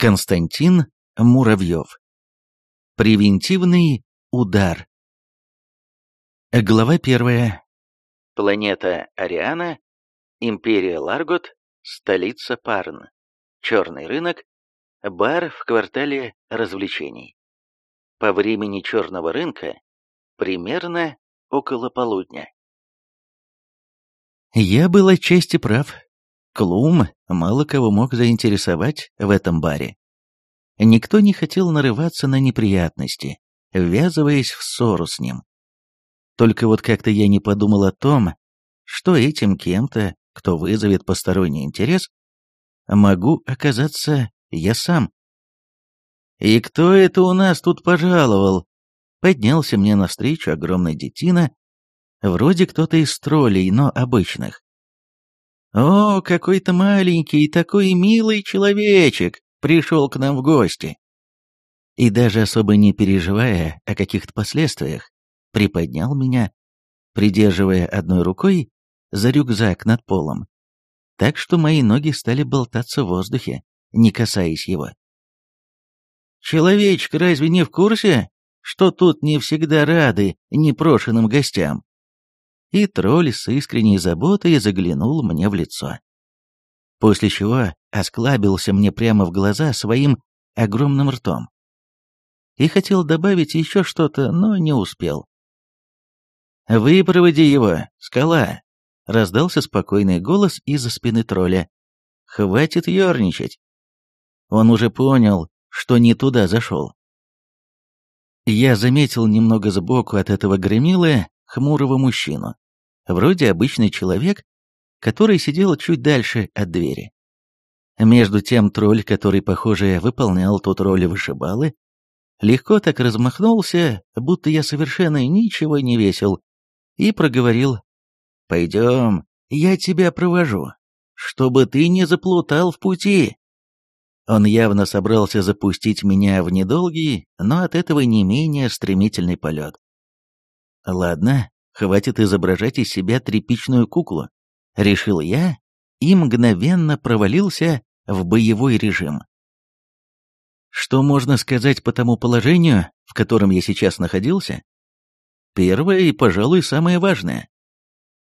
Константин Муравьев. Превентивный удар. Глава первая. Планета Ариана, Империя Ларгот, столица Парн, черный рынок, бар в квартале развлечений. По времени черного рынка примерно около полудня. Я был отчасти прав. Клум мало кого мог заинтересовать в этом баре. Никто не хотел нарываться на неприятности, ввязываясь в ссору с ним. Только вот как-то я не подумал о том, что этим кем-то, кто вызовет посторонний интерес, могу оказаться я сам. «И кто это у нас тут пожаловал?» Поднялся мне навстречу огромный детина, вроде кто-то из троллей, но обычных. «О, какой-то маленький, такой милый человечек пришел к нам в гости!» И даже особо не переживая о каких-то последствиях, приподнял меня, придерживая одной рукой за рюкзак над полом, так что мои ноги стали болтаться в воздухе, не касаясь его. «Человечек разве не в курсе, что тут не всегда рады непрошенным гостям?» И тролль с искренней заботой заглянул мне в лицо. После чего осклабился мне прямо в глаза своим огромным ртом. И хотел добавить еще что-то, но не успел. «Выпроводи его, скала!» — раздался спокойный голос из-за спины тролля. «Хватит ерничать!» Он уже понял, что не туда зашел. Я заметил немного сбоку от этого гремила хмурого мужчину, вроде обычный человек, который сидел чуть дальше от двери. Между тем тролль, который, похоже, выполнял тут роль вышибалы, легко так размахнулся, будто я совершенно ничего не весил, и проговорил «Пойдем, я тебя провожу, чтобы ты не заплутал в пути». Он явно собрался запустить меня в недолгий, но от этого не менее стремительный полет. Ладно, Хватит изображать из себя тряпичную куклу. Решил я и мгновенно провалился в боевой режим. Что можно сказать по тому положению, в котором я сейчас находился? Первое и, пожалуй, самое важное.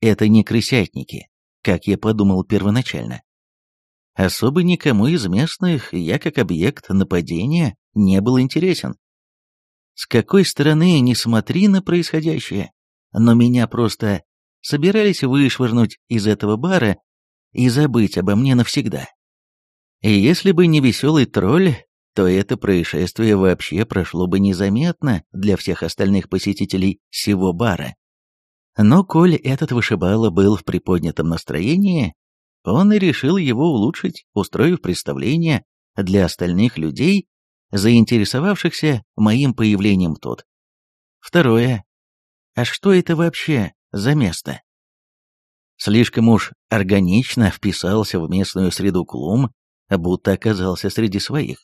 Это не крысятники, как я подумал первоначально. Особо никому из местных я как объект нападения не был интересен. С какой стороны ни смотри на происходящее, но меня просто собирались вышвырнуть из этого бара и забыть обо мне навсегда. И если бы не веселый тролль, то это происшествие вообще прошло бы незаметно для всех остальных посетителей всего бара. Но коль этот вышибала был в приподнятом настроении, он и решил его улучшить, устроив представление для остальных людей, заинтересовавшихся моим появлением тут. Второе. А что это вообще за место? Слишком уж органично вписался в местную среду Клум, будто оказался среди своих.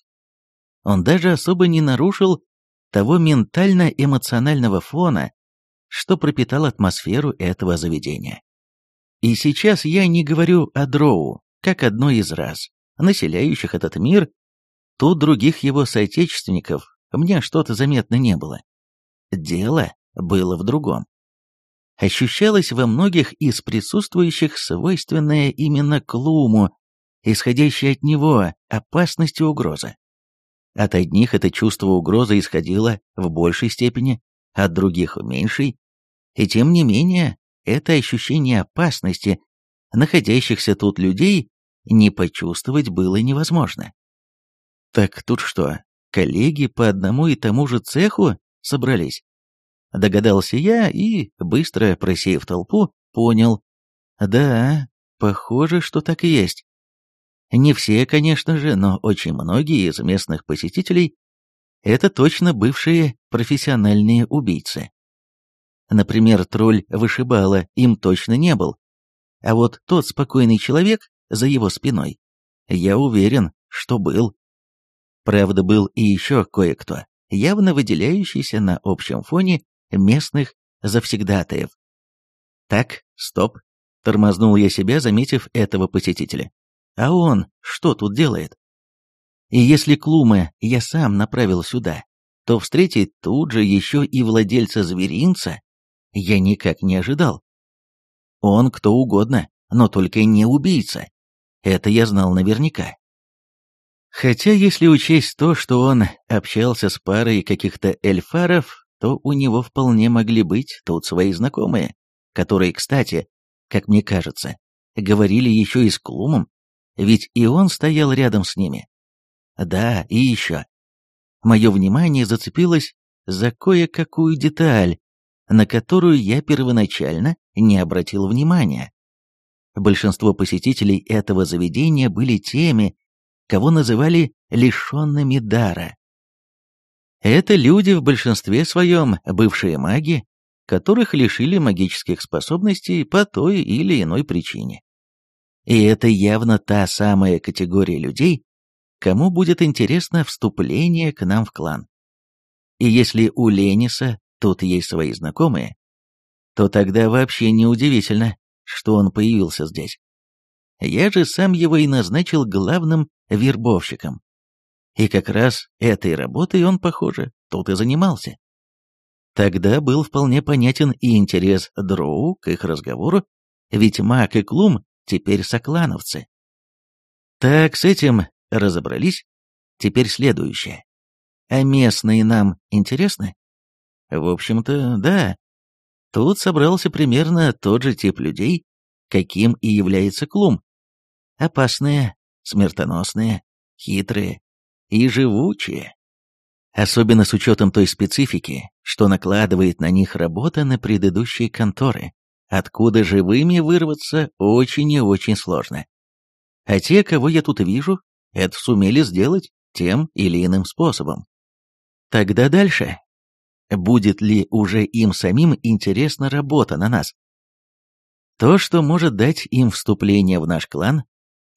Он даже особо не нарушил того ментально-эмоционального фона, что пропитал атмосферу этого заведения. И сейчас я не говорю о Дроу, как одной из рас, населяющих этот мир, тут других его соотечественников мне что-то заметно не было. Дело было в другом. Ощущалось во многих из присутствующих свойственное именно Клуму, исходящая от него опасность и угроза. От одних это чувство угрозы исходило в большей степени, от других в меньшей, и тем не менее это ощущение опасности находящихся тут людей не почувствовать было невозможно. Так тут что, коллеги по одному и тому же цеху собрались? Догадался я и, быстро просеяв толпу, понял. Да, похоже, что так и есть. Не все, конечно же, но очень многие из местных посетителей – это точно бывшие профессиональные убийцы. Например, тролль вышибала им точно не был. А вот тот спокойный человек за его спиной, я уверен, что был. Правда, был и еще кое-кто, явно выделяющийся на общем фоне местных завсегдатаев. Так, стоп, тормознул я себя, заметив этого посетителя. А он что тут делает? И если Клума я сам направил сюда, то встретить тут же еще и владельца зверинца я никак не ожидал. Он кто угодно, но только не убийца. Это я знал наверняка. Хотя, если учесть то, что он общался с парой каких-то эльфаров, то у него вполне могли быть тут свои знакомые, которые, кстати, как мне кажется, говорили еще и с Клумом, ведь и он стоял рядом с ними. Да, и еще. Мое внимание зацепилось за кое-какую деталь, на которую я первоначально не обратил внимания. Большинство посетителей этого заведения были теми, кого называли лишенными дара. Это люди в большинстве своем бывшие маги, которых лишили магических способностей по той или иной причине. И это явно та самая категория людей, кому будет интересно вступление к нам в клан. И если у Лениса тут есть свои знакомые, то тогда вообще неудивительно, что он появился здесь. Я же сам его и назначил главным вербовщиком. И как раз этой работой он, похоже, тут и занимался. Тогда был вполне понятен и интерес Дроу к их разговору, ведь Мак и Клум теперь соклановцы. Так, с этим разобрались. Теперь следующее. А местные нам интересны? В общем-то, да. Тут собрался примерно тот же тип людей, каким и является Клум. Опасные, смертоносные, хитрые и живучие. Особенно с учетом той специфики, что накладывает на них работа на предыдущие конторы, откуда живыми вырваться очень и очень сложно. А те, кого я тут вижу, это сумели сделать тем или иным способом. Тогда дальше. Будет ли уже им самим интересна работа на нас? То, что может дать им вступление в наш клан,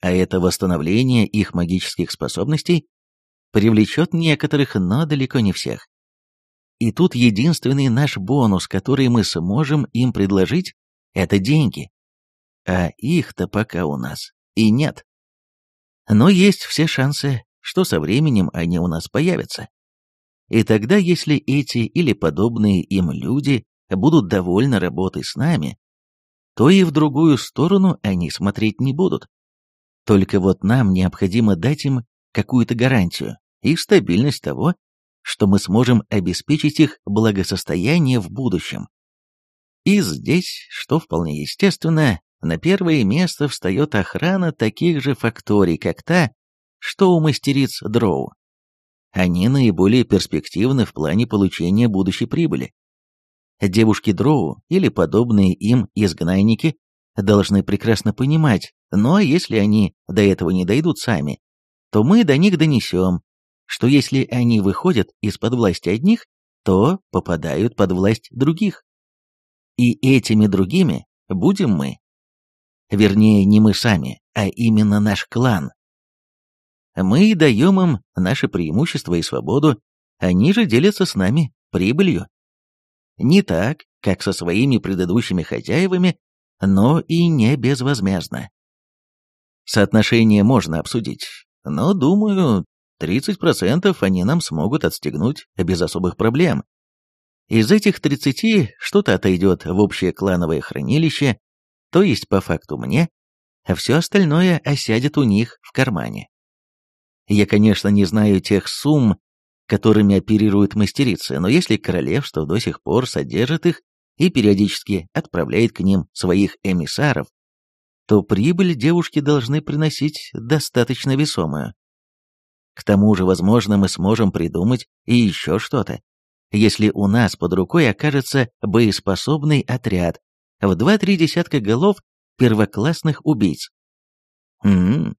а это восстановление их магических способностей, привлечет некоторых, но далеко не всех. И тут единственный наш бонус, который мы сможем им предложить, это деньги. А их-то пока у нас и нет. Но есть все шансы, что со временем они у нас появятся. И тогда, если эти или подобные им люди будут довольны работой с нами, то и в другую сторону они смотреть не будут. Только вот нам необходимо дать им какую-то гарантию и стабильность того, что мы сможем обеспечить их благосостояние в будущем. И здесь, что вполне естественно, на первое место встает охрана таких же факторий, как та, что у мастериц Дроу. Они наиболее перспективны в плане получения будущей прибыли. Девушки Дроу или подобные им изгнанники должны прекрасно понимать, но если они до этого не дойдут сами, то мы до них донесем, что если они выходят из-под власти одних, то попадают под власть других. И этими другими будем мы. Вернее, не мы сами, а именно наш клан. Мы даем им наше преимущество и свободу, они же делятся с нами прибылью. Не так, как со своими предыдущими хозяевами, но и не безвозмездно. Соотношение можно обсудить, но, думаю, 30% они нам смогут отстегнуть без особых проблем. Из этих 30 что-то отойдет в общее клановое хранилище, то есть по факту мне, а все остальное осядет у них в кармане. Я, конечно, не знаю тех сумм, которыми оперируют мастерицы, но если королевство до сих пор содержит их и периодически отправляет к ним своих эмиссаров, то прибыль девушки должны приносить достаточно весомую. К тому же, возможно, мы сможем придумать и еще что-то, если у нас под рукой окажется боеспособный отряд в два-три десятка голов первоклассных убийц. Хм,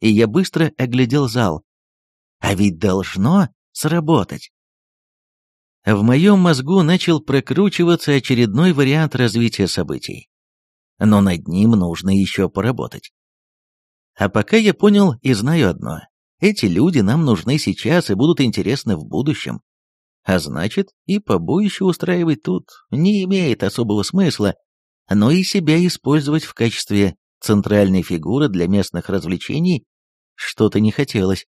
и я быстро оглядел зал. А ведь должно сработать. В моем мозгу начал прокручиваться очередной вариант развития событий. Но над ним нужно еще поработать. А пока я понял и знаю одно. Эти люди нам нужны сейчас и будут интересны в будущем. А значит, и побоище устраивать тут не имеет особого смысла, но и себя использовать в качестве центральной фигуры для местных развлечений что-то не хотелось.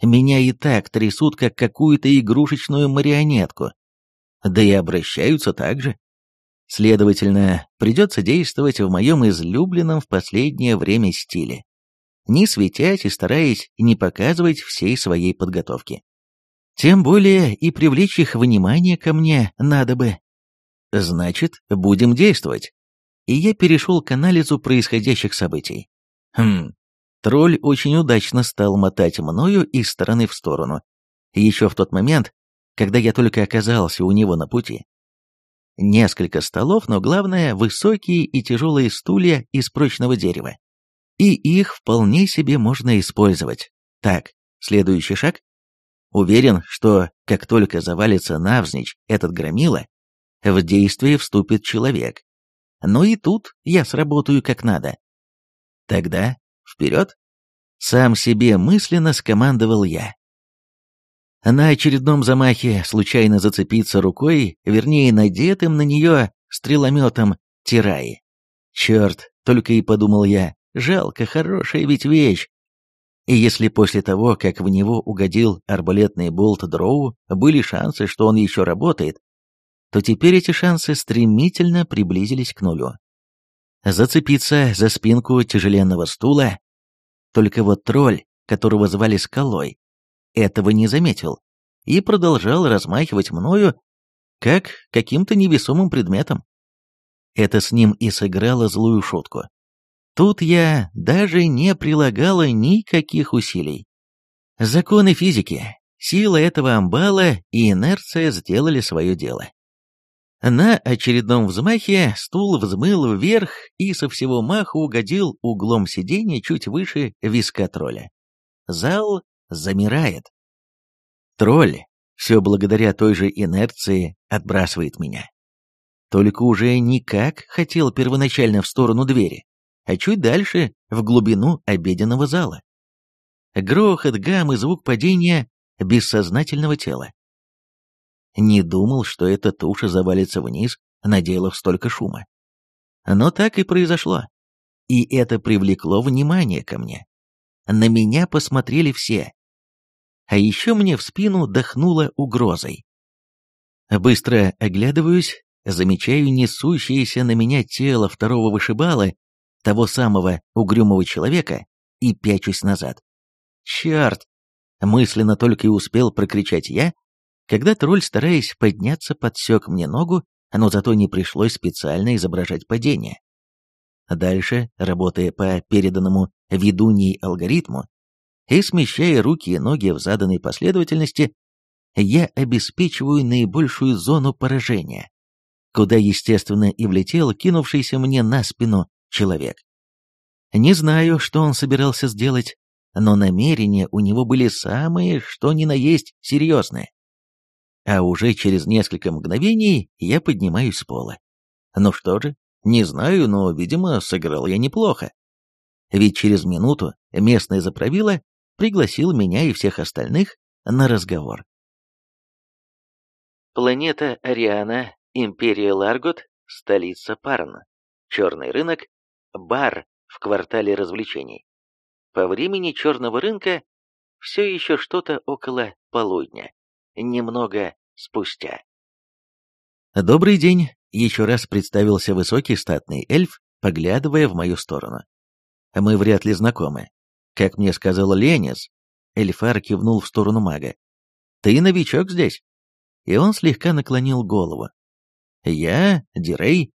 Меня и так трясут, как какую-то игрушечную марионетку. Да и обращаются так же. Следовательно, придется действовать в моем излюбленном в последнее время стиле. Не светять и стараясь не показывать всей своей подготовки. Тем более и привлечь их внимание ко мне надо бы. Значит, будем действовать. И я перешел к анализу происходящих событий. Хм, тролль очень удачно стал мотать мною из стороны в сторону. Еще в тот момент, когда я только оказался у него на пути. Несколько столов, но главное, высокие и тяжелые стулья из прочного дерева. И их вполне себе можно использовать. Так, следующий шаг. Уверен, что как только завалится навзничь этот громила, в действие вступит человек. Но и тут я сработаю как надо. Тогда вперед! Сам себе мысленно скомандовал я. На очередном замахе случайно зацепиться рукой, вернее, надетым на нее стрелометом тираи. Черт, только и подумал я, жалко, хорошая ведь вещь. И если после того, как в него угодил арбалетный болт дроу, были шансы, что он еще работает, то теперь эти шансы стремительно приблизились к нулю. Зацепиться за спинку тяжеленного стула. Только вот тролль, которого звали Скалой, этого не заметил и продолжал размахивать мною, как каким-то невесомым предметом. Это с ним и сыграло злую шутку. Тут я даже не прилагала никаких усилий. Законы физики, сила этого амбала и инерция сделали свое дело. На очередном взмахе стул взмыл вверх и со всего маха угодил углом сиденья чуть выше виска тролля. Зал замирает. Тролль, все благодаря той же инерции, отбрасывает меня. Только уже не как хотел первоначально в сторону двери, а чуть дальше, в глубину обеденного зала. Грохот, гам и звук падения бессознательного тела. Не думал, что эта туша завалится вниз, наделав столько шума. Но так и произошло. И это привлекло внимание ко мне. На меня посмотрели все. А еще мне в спину дохнуло угрозой. Быстро оглядываюсь, замечаю несущееся на меня тело второго вышибала, того самого угрюмого человека, и пячусь назад. «Черт!» Мысленно только и успел прокричать я, когда тролль, стараясь подняться, подсек мне ногу, но зато не пришлось специально изображать падение. Дальше, работая по переданному ведуньей алгоритму и смещая руки и ноги в заданной последовательности, я обеспечиваю наибольшую зону поражения, куда, естественно, и влетел кинувшийся мне на спину человек. Не знаю, что он собирался сделать, но намерения у него были самые, что ни на есть, серьезные а уже через несколько мгновений я поднимаюсь с пола. Ну что же, не знаю, но, видимо, сыграл я неплохо. Ведь через минуту местный заправила пригласил меня и всех остальных на разговор. Планета Ариана, Империя Ларгот, столица Парн. Черный рынок, бар в квартале развлечений. По времени черного рынка все еще что-то около полудня немного спустя. «Добрый день», — еще раз представился высокий статный эльф, поглядывая в мою сторону. «Мы вряд ли знакомы. Как мне сказал Ленис», — эльфар кивнул в сторону мага. «Ты новичок здесь?» И он слегка наклонил голову. «Я Дирей,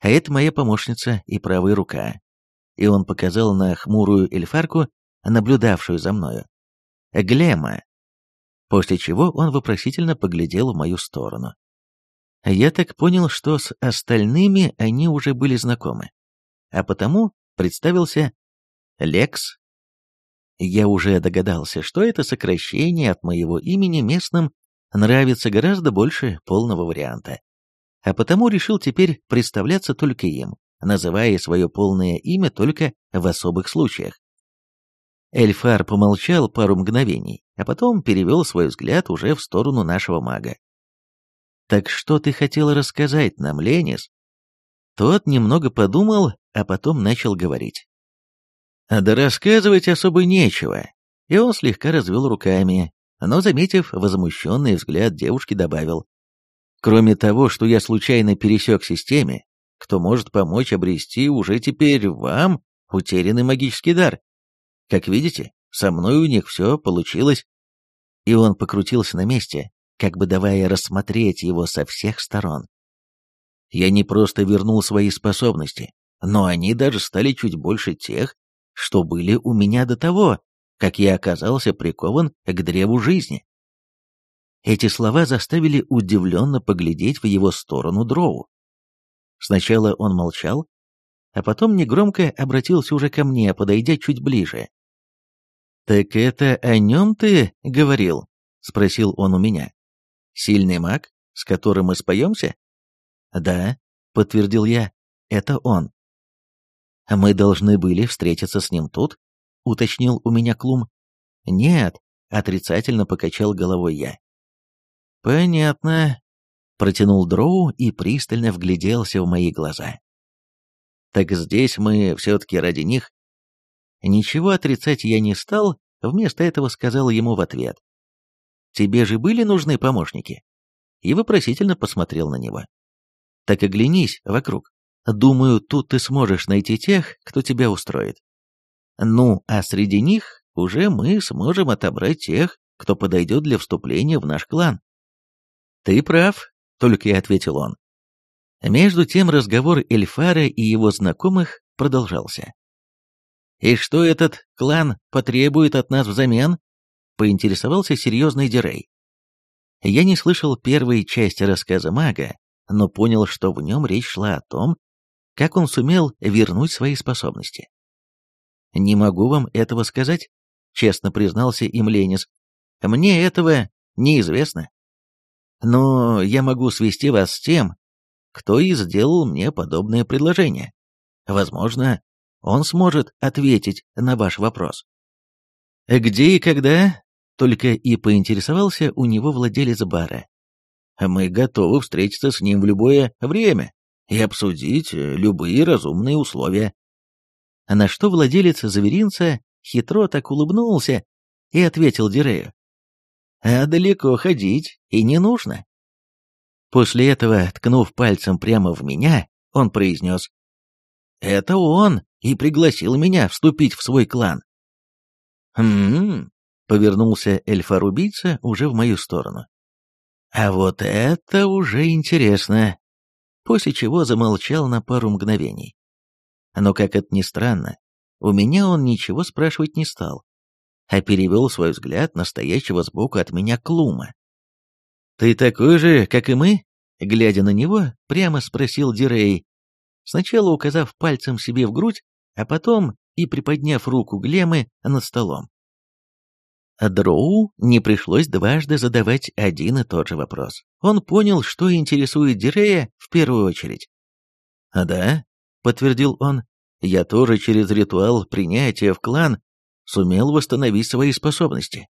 а это моя помощница и правая рука». И он показал на хмурую эльфарку, наблюдавшую за мною. Глема, после чего он вопросительно поглядел в мою сторону. Я так понял, что с остальными они уже были знакомы, а потому представился Лекс. Я уже догадался, что это сокращение от моего имени местным нравится гораздо больше полного варианта, а потому решил теперь представляться только им, называя свое полное имя только в особых случаях. Эльфар помолчал пару мгновений, а потом перевел свой взгляд уже в сторону нашего мага. «Так что ты хотел рассказать нам, Ленис?» Тот немного подумал, а потом начал говорить. «Да рассказывать особо нечего. И он слегка развел руками, но, заметив возмущенный взгляд девушки, добавил. Кроме того, что я случайно пересек системе, кто может помочь обрести уже теперь вам утерянный магический дар. Как видите, со мной у них все получилось. И он покрутился на месте, как бы давая рассмотреть его со всех сторон. Я не просто вернул свои способности, но они даже стали чуть больше тех, что были у меня до того, как я оказался прикован к древу жизни. Эти слова заставили удивленно поглядеть в его сторону Дроу. Сначала он молчал, а потом негромко обратился уже ко мне, подойдя чуть ближе. «Так это о нем ты говорил?» — спросил он у меня. «Сильный маг, с которым мы споемся?» «Да», — подтвердил я, — «это он». «Мы должны были встретиться с ним тут?» — уточнил у меня Клум. «Нет», — отрицательно покачал головой я. «Понятно», — протянул Дроу и пристально вгляделся в мои глаза. «Так здесь мы все-таки ради них». Ничего отрицать я не стал, вместо этого сказал ему в ответ. «Тебе же были нужны помощники?» И вопросительно посмотрел на него. «Так оглянись вокруг. Думаю, тут ты сможешь найти тех, кто тебя устроит. Ну, а среди них уже мы сможем отобрать тех, кто подойдет для вступления в наш клан. Ты прав, только и ответил он. Между тем разговор Эльфара и его знакомых продолжался. «И что этот клан потребует от нас взамен?» — поинтересовался серьезный Дирей. Я не слышал первой части рассказа мага, но понял, что в нем речь шла о том, как он сумел вернуть свои способности. «Не могу вам этого сказать», — честно признался им Ленис. «Мне этого неизвестно. Но я могу свести вас с тем, кто и сделал мне подобное предложение. Возможно, он сможет ответить на ваш вопрос». «Где и когда?» — только и поинтересовался у него владелец бара. «Мы готовы встретиться с ним в любое время и обсудить любые разумные условия», на что владелец зверинца хитро так улыбнулся и ответил Дирею. «А далеко ходить и не нужно». После этого, ткнув пальцем прямо в меня, он произнес. «Это он и пригласил меня вступить в свой клан». «Хм...» — повернулся эльфар-убийца уже в мою сторону. «А вот это уже интересно!» После чего замолчал на пару мгновений. Но, как это ни странно, у меня он ничего спрашивать не стал, а перевел свой взгляд настоящего сбоку от меня Клума. «Ты такой же, как и мы?» Глядя на него, прямо спросил Дирей, сначала указав пальцем себе в грудь, а потом и приподняв руку Глемы над столом. Дроу не пришлось дважды задавать один и тот же вопрос. Он понял, что интересует Дирея в первую очередь. «Да, — подтвердил он, — «я тоже через ритуал принятия в клан сумел восстановить свои способности».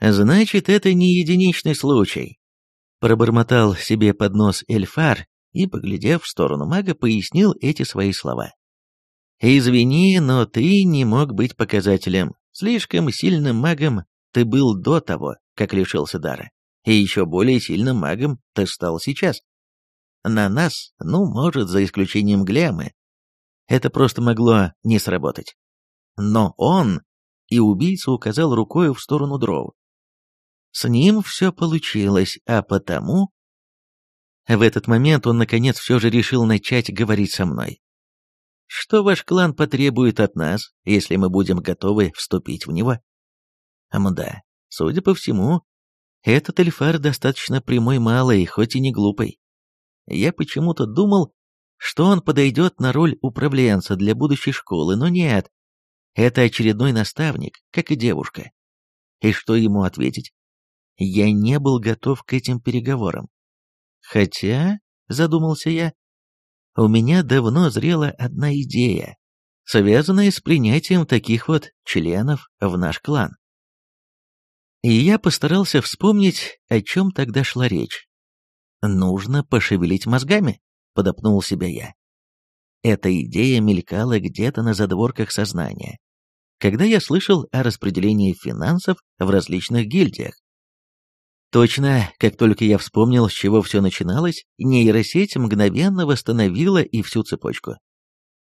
«Значит, это не единичный случай», — пробормотал себе под нос Эльфар и, поглядев в сторону мага, пояснил эти свои слова. «Извини, но ты не мог быть показателем. Слишком сильным магом ты был до того, как лишился дара, и еще более сильным магом ты стал сейчас. На нас, ну, может, за исключением Глемы, это просто могло не сработать. Но он, и убийца указал рукой в сторону дров. С ним все получилось, а потому... В этот момент он, наконец, все же решил начать говорить со мной. Что ваш клан потребует от нас, если мы будем готовы вступить в него? Мда, судя по всему, этот эльфар достаточно прямой малый, хоть и не глупый. Я почему-то думал, что он подойдет на роль управленца для будущей школы, но нет. Это очередной наставник, как и девушка. И что ему ответить? Я не был готов к этим переговорам. Хотя, задумался я, у меня давно зрела одна идея, связанная с принятием таких вот членов в наш клан. И я постарался вспомнить, о чем тогда шла речь. Нужно пошевелить мозгами, подопнул себя я. Эта идея мелькала где-то на задворках сознания. когда я слышал о распределении финансов в различных гильдиях. Точно, как только я вспомнил, с чего все начиналось, нейросеть мгновенно восстановила и всю цепочку.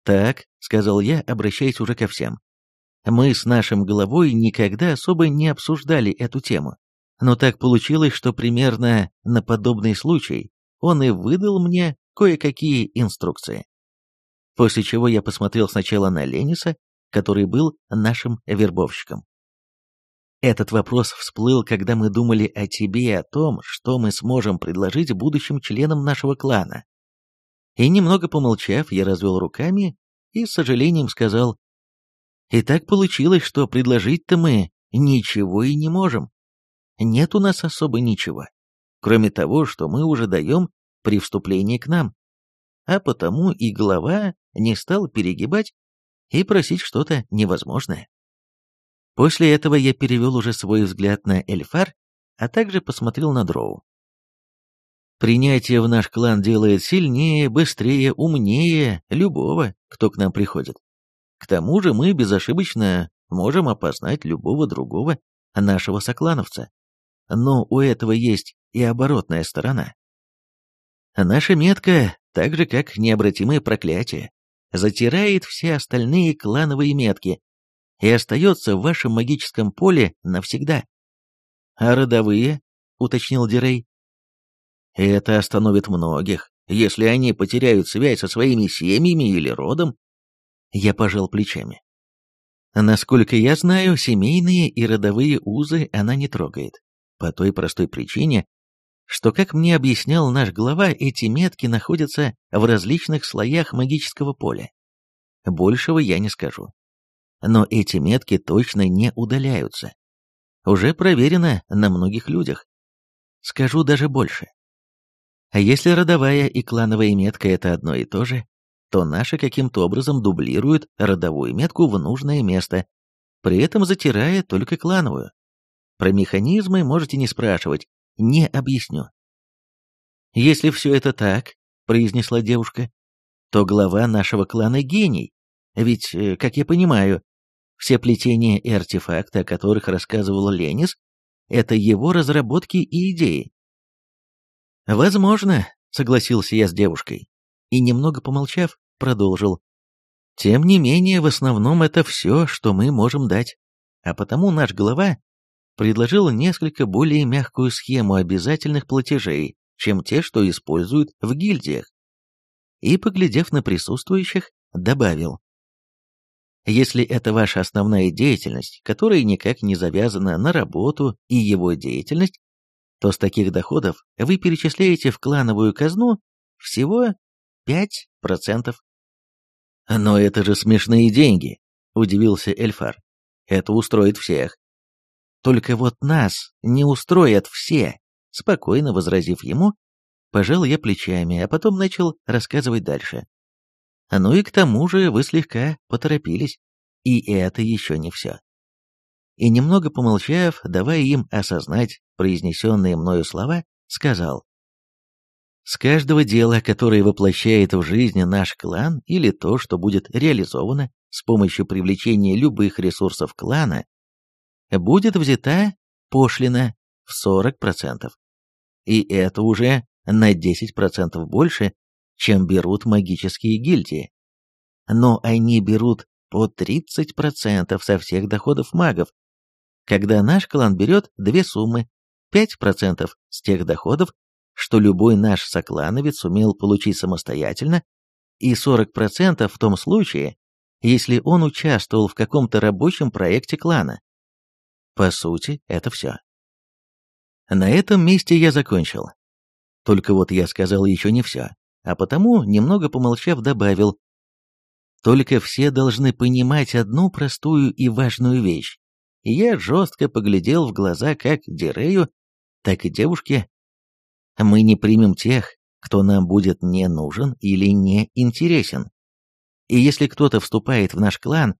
«Так», — сказал я, обращаясь уже ко всем, — «мы с нашим головой никогда особо не обсуждали эту тему, но так получилось, что примерно на подобный случай он и выдал мне кое-какие инструкции. После чего я посмотрел сначала на Лениса, который был нашим вербовщиком. Этот вопрос всплыл, когда мы думали о тебе и о том, что мы сможем предложить будущим членам нашего клана. И немного помолчав, я развел руками и с сожалением сказал, «И так получилось, что предложить-то мы ничего и не можем. Нет у нас особо ничего, кроме того, что мы уже даем при вступлении к нам. А потому и глава не стал перегибать и просить что-то невозможное. После этого я перевел уже свой взгляд на Эльфар, а также посмотрел на Дроу. Принятие в наш клан делает сильнее, быстрее, умнее любого, кто к нам приходит. К тому же мы безошибочно можем опознать любого другого нашего соклановца. Но у этого есть и оборотная сторона. Наша метка, так же как необратимое проклятие, затирает все остальные клановые метки, и остается в вашем магическом поле навсегда. А родовые, уточнил Дирей. Это остановит многих, если они потеряют связь со своими семьями или родом. Я пожал плечами. Насколько я знаю, семейные и родовые узы она не трогает. По той простой причине, что, как мне объяснял наш глава, эти метки находятся в различных слоях магического поля. Большего я не скажу но эти метки точно не удаляются. Уже проверено на многих людях. Скажу даже больше. А если родовая и клановая метка это одно и то же, то наши каким-то образом дублируют родовую метку в нужное место, при этом затирая только клановую. Про механизмы можете не спрашивать, не объясню. «Если все это так», — произнесла девушка, — «то глава нашего клана гений. Ведь, э, как я понимаю, все плетения и артефакты, о которых рассказывал Ленис, это его разработки и идеи. «Возможно», — согласился я с девушкой, и, немного помолчав, продолжил. «Тем не менее, в основном это все, что мы можем дать, а потому наш глава предложил несколько более мягкую схему обязательных платежей, чем те, что используют в гильдиях. И, поглядев на присутствующих, добавил. Если это ваша основная деятельность, которая никак не завязана на работу и его деятельность, то с таких доходов вы перечисляете в клановую казну всего 5%. «Но это же смешные деньги», — удивился Эльфар. «Это устроит всех». «Только вот нас не устроят все», — спокойно возразив ему, пожал я плечами, а потом начал рассказывать дальше. Ну и к тому же вы слегка поторопились. И это еще не все. И немного помолчав, давая им осознать произнесенные мною слова, сказал. С каждого дела, которое воплощает в жизни наш клан, или то, что будет реализовано с помощью привлечения любых ресурсов клана, будет взята пошлина в 40%. И это уже на 10% больше, чем берут магические гильдии. Но они берут по 30% со всех доходов магов, когда наш клан берет две суммы, 5% с тех доходов, что любой наш соклановец сумел получить самостоятельно, и 40% в том случае, если он участвовал в каком-то рабочем проекте клана. По сути, это все. На этом месте я закончил. Только вот я сказал еще не все а потому, немного помолчав, добавил, «Только все должны понимать одну простую и важную вещь». Я жестко поглядел в глаза как Дирею, так и девушке. «Мы не примем тех, кто нам будет не нужен или не интересен. И если кто-то вступает в наш клан,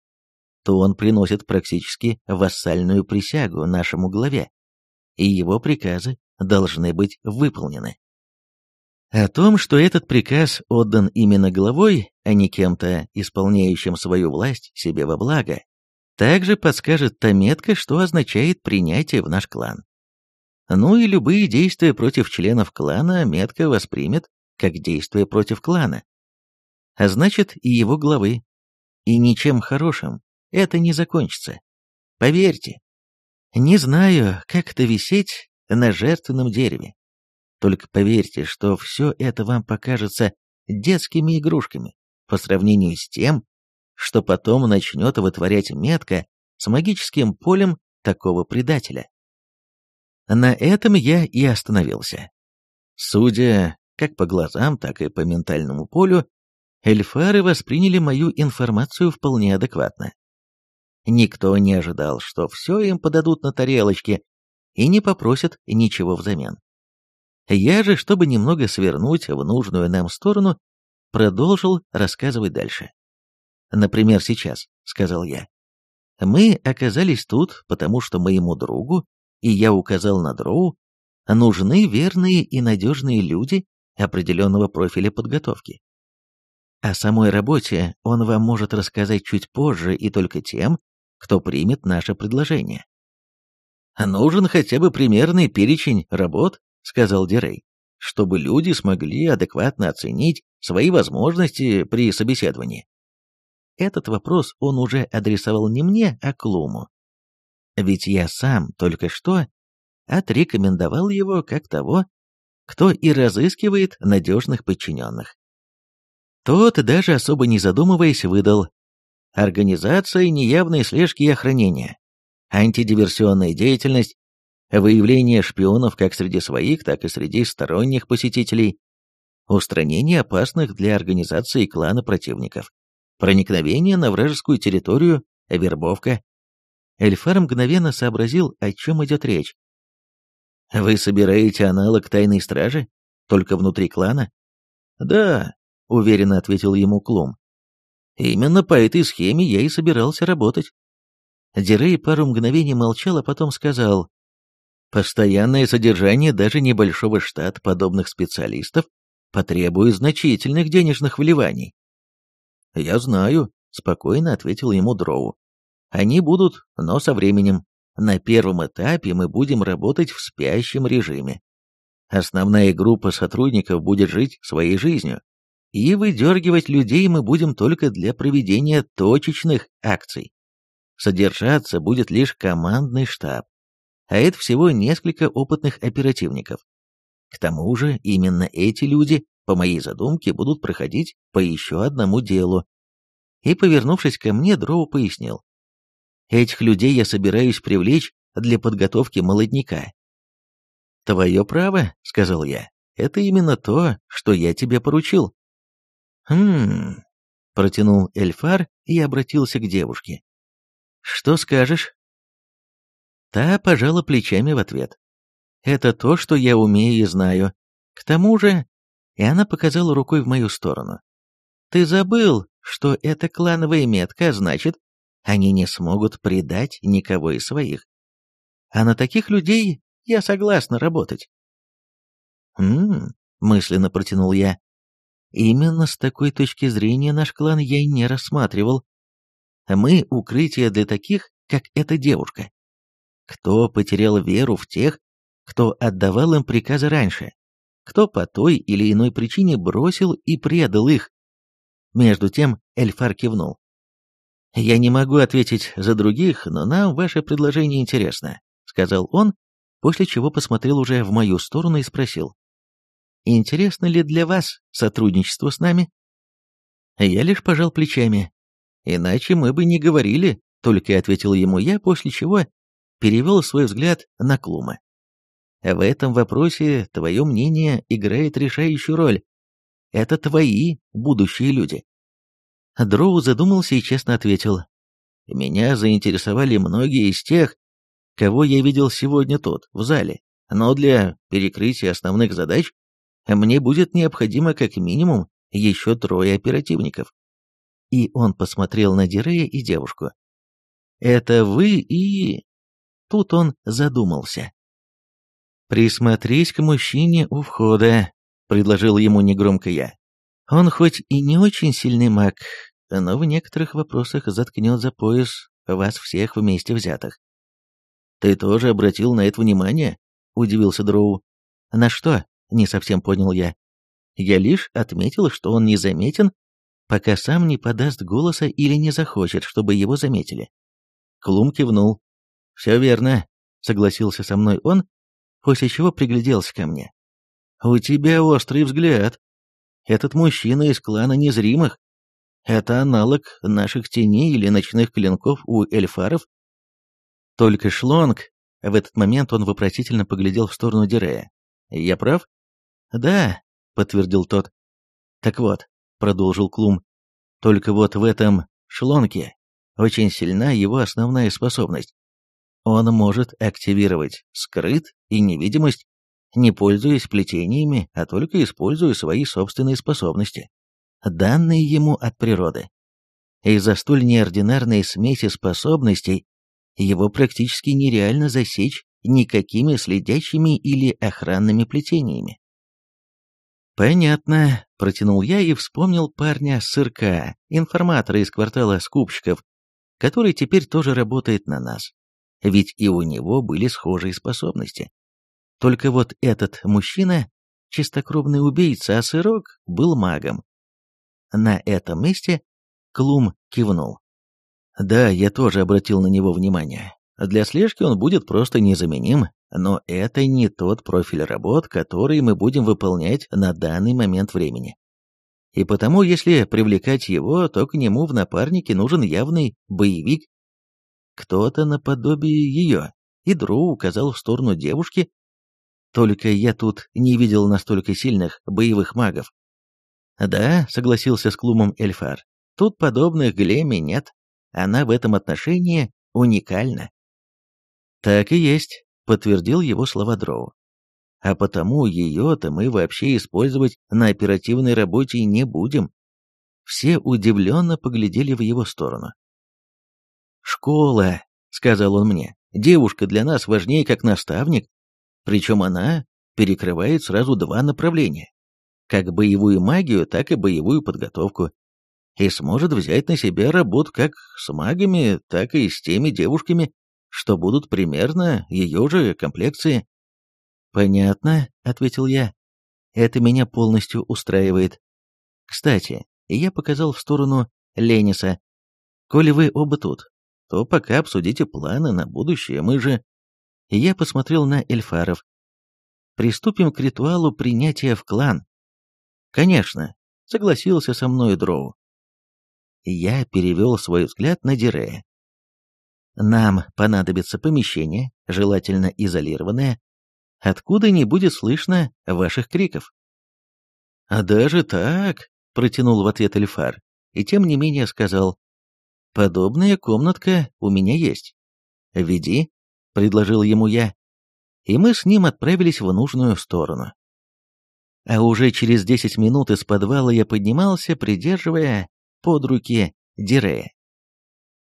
то он приносит практически вассальную присягу нашему главе, и его приказы должны быть выполнены. О том, что этот приказ отдан именно главой, а не кем-то, исполняющим свою власть себе во благо, Также подскажет та метка, что означает принятие в наш клан. Ну и любые действия против членов клана метка воспримет как действие против клана. А значит, и его главы. И ничем хорошим это не закончится. Поверьте. Не знаю, как это висеть на жертвенном дереве. Только поверьте, что все это вам покажется детскими игрушками по сравнению с тем, что потом начнет вытворять метка с магическим полем такого предателя. На этом я и остановился. Судя как по глазам, так и по ментальному полю, эльфары восприняли мою информацию вполне адекватно. Никто не ожидал, что все им подадут на тарелочке и не попросят ничего взамен. Я же, чтобы немного свернуть в нужную нам сторону, продолжил рассказывать дальше. «Например, сейчас», — сказал я. «Мы оказались тут, потому что моему другу, и я указал на Дроу, нужны верные и надежные люди определенного профиля подготовки. О самой работе он вам может рассказать чуть позже и только тем, кто примет наше предложение. «Нужен хотя бы примерный перечень работ», — сказал Дирей, «чтобы люди смогли адекватно оценить свои возможности при собеседовании». Этот вопрос он уже адресовал не мне, а Клуму. Ведь я сам только что отрекомендовал его как того, кто и разыскивает надежных подчиненных. Тот, даже особо не задумываясь, выдал организация неявной слежки и охранения, антидиверсионная деятельность, выявление шпионов как среди своих, так и среди сторонних посетителей, устранение опасных для организации клана противников, проникновение на вражескую территорию, вербовка. Эльфар мгновенно сообразил, о чем идет речь. «Вы собираете аналог тайной стражи? Только внутри клана?» «Да», — уверенно ответил ему Клум. Именно по этой схеме я и собирался работать. Дирей пару мгновений молчал, а потом сказал, «Постоянное содержание даже небольшого штата подобных специалистов потребует значительных денежных вливаний». «Я знаю», — спокойно ответил ему Дроу. «Они будут, но со временем. На первом этапе мы будем работать в спящем режиме. Основная группа сотрудников будет жить своей жизнью, и выдергивать людей мы будем только для проведения точечных акций. Содержаться будет лишь командный штаб, а это всего несколько опытных оперативников. К тому же именно эти люди, по моей задумке, будут проходить по еще одному делу. И, повернувшись ко мне, Дроу пояснил. Этих людей я собираюсь привлечь для подготовки молодняка. «Твое право», — сказал я, — «это именно то, что я тебе поручил». «Хм...» — протянул Эльфар и обратился к девушке. «Что скажешь?» Та пожала плечами в ответ. «Это то, что я умею и знаю. К тому же...» И она показала рукой в мою сторону. «Ты забыл, что это клановая метка, а значит, они не смогут предать никого из своих. А на таких людей я согласна работать». «Хм...» — мысленно протянул я. Именно с такой точки зрения наш клан я и не рассматривал. Мы — укрытие для таких, как эта девушка. Кто потерял веру в тех, кто отдавал им приказы раньше, кто по той или иной причине бросил и предал их. Между тем Эльфар кивнул. «Я не могу ответить за других, но нам ваше предложение интересно», — сказал он, после чего посмотрел уже в мою сторону и спросил. Интересно ли для вас сотрудничество с нами? Я лишь пожал плечами. Иначе мы бы не говорили, только ответил ему я, после чего перевел свой взгляд на Клума. В этом вопросе твое мнение играет решающую роль. Это твои будущие люди. Дроу задумался и честно ответил. Меня заинтересовали многие из тех, кого я видел сегодня тут, в зале, но для перекрытия основных задач мне будет необходимо как минимум еще трое оперативников. И он посмотрел на Дирея и девушку. «Это вы и...» Тут он задумался. «Присмотрись к мужчине у входа», — предложил ему негромко я. «Он хоть и не очень сильный маг, но в некоторых вопросах заткнет за пояс вас всех вместе взятых. «Ты тоже обратил на это внимание?» — удивился Дроу. «На что?» — не совсем понял я. Я лишь отметил, что он незаметен, пока сам не подаст голоса или не захочет, чтобы его заметили. Клум кивнул. «Все верно», — согласился со мной он, после чего пригляделся ко мне. «У тебя острый взгляд. Этот мужчина из клана незримых. Это аналог наших теней или ночных клинков у эльфаров. Только шлонг...» В этот момент он вопросительно поглядел в сторону Дирея. «Я прав?» «Да», — подтвердил тот. «Так вот», — продолжил Клум, — «только вот в этом шлонке очень сильна его основная способность. Он может активировать скрыт и невидимость, не пользуясь плетениями, а только используя свои собственные способности, данные ему от природы. Из-за столь неординарной смеси способностей его практически нереально засечь никакими следящими или охранными плетениями. «Понятно», — протянул я и вспомнил парня сырка, информатора из квартала скупщиков, который теперь тоже работает на нас. Ведь и у него были схожие способности. Только вот этот мужчина — чистокровный убийца, а сырок был магом. На этом месте Клум кивнул. Да, я тоже обратил на него внимание. Для слежки он будет просто незаменим, но это не тот профиль работ, который мы будем выполнять на данный момент времени. И потому, если привлекать его, то к нему в напарнике нужен явный боевик. Кто-то наподобие ее. И Дроу указал в сторону девушки. Только я тут не видел настолько сильных боевых магов. Да, согласился с Клумом Эльфар, тут подобных Глеме нет. Она в этом отношении уникальна. Так и есть, подтвердил его слова Дроу а потому ее-то мы вообще использовать на оперативной работе не будем. Все удивленно поглядели в его сторону. «Школа», — сказал он мне, — «девушка для нас важнее как наставник, причем она перекрывает сразу два направления, как боевую магию, так и боевую подготовку, и сможет взять на себя работу как с магами, так и с теми девушками, что будут примерно ее же комплекции. «Понятно», — ответил я. «Это меня полностью устраивает. Кстати, я показал в сторону Лениса. Коли вы оба тут, то пока обсудите планы на будущее, мы же...» Я посмотрел на эльфаров. «Приступим к ритуалу принятия в клан». «Конечно», — согласился со мной Дроу. Я перевел свой взгляд на Дирея. Нам понадобится помещение, желательно изолированное, откуда не будет слышно ваших криков. «А даже так?» — протянул в ответ Эльфар, и тем не менее сказал, «Подобная комнатка у меня есть. Веди», — предложил ему я, и мы с ним отправились в нужную сторону. А уже через десять минут из подвала я поднимался, придерживая под руки Дирея.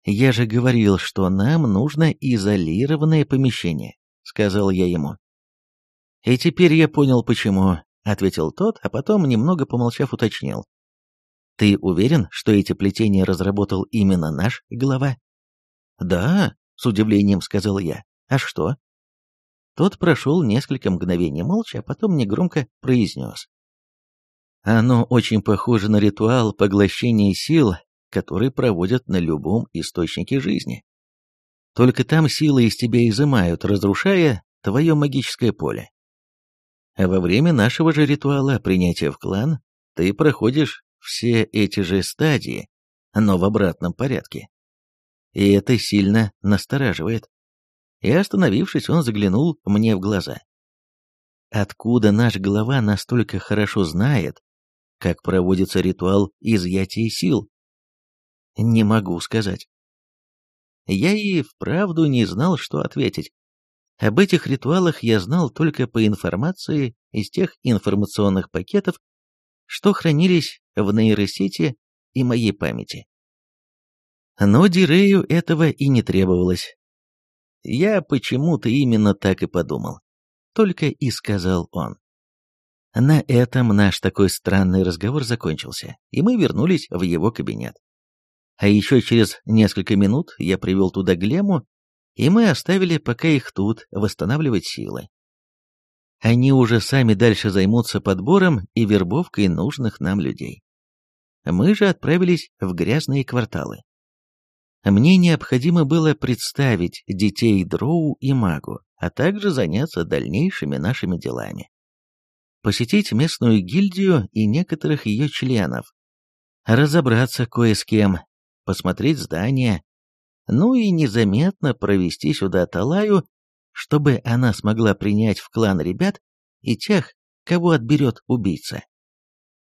«Я же говорил, что нам нужно изолированное помещение», — сказал я ему. «И теперь я понял, почему», — ответил тот, а потом, немного помолчав, уточнил. «Ты уверен, что эти плетения разработал именно наш глава?» «Да», — с удивлением сказал я. «А что?» Тот прошел несколько мгновений молча, а потом негромко произнес. «Оно очень похоже на ритуал поглощения сил, который проводят на любом источнике жизни. Только там силы из тебя изымают, разрушая твое магическое поле. А во время нашего же ритуала принятия в клан ты проходишь все эти же стадии, но в обратном порядке. И это сильно настораживает. И остановившись, он заглянул мне в глаза. Откуда наш глава настолько хорошо знает, как проводится ритуал изъятия сил? Не могу сказать. Я и вправду не знал, что ответить. Об этих ритуалах я знал только по информации из тех информационных пакетов, что хранились в нейросети и моей памяти. Но Дирею этого и не требовалось. Я почему-то именно так и подумал. Только и сказал он. На этом наш такой странный разговор закончился, и мы вернулись в его кабинет. А еще через несколько минут я привел туда Глему, и мы оставили пока их тут восстанавливать силы. Они уже сами дальше займутся подбором и вербовкой нужных нам людей. Мы же отправились в грязные кварталы. Мне необходимо было представить детей Дроу и Магу, а также заняться дальнейшими нашими делами. Посетить местную гильдию и некоторых ее членов, разобраться кое с кем, посмотреть здания, ну и незаметно провести сюда Талаю, чтобы она смогла принять в клан ребят и тех, кого отберет убийца.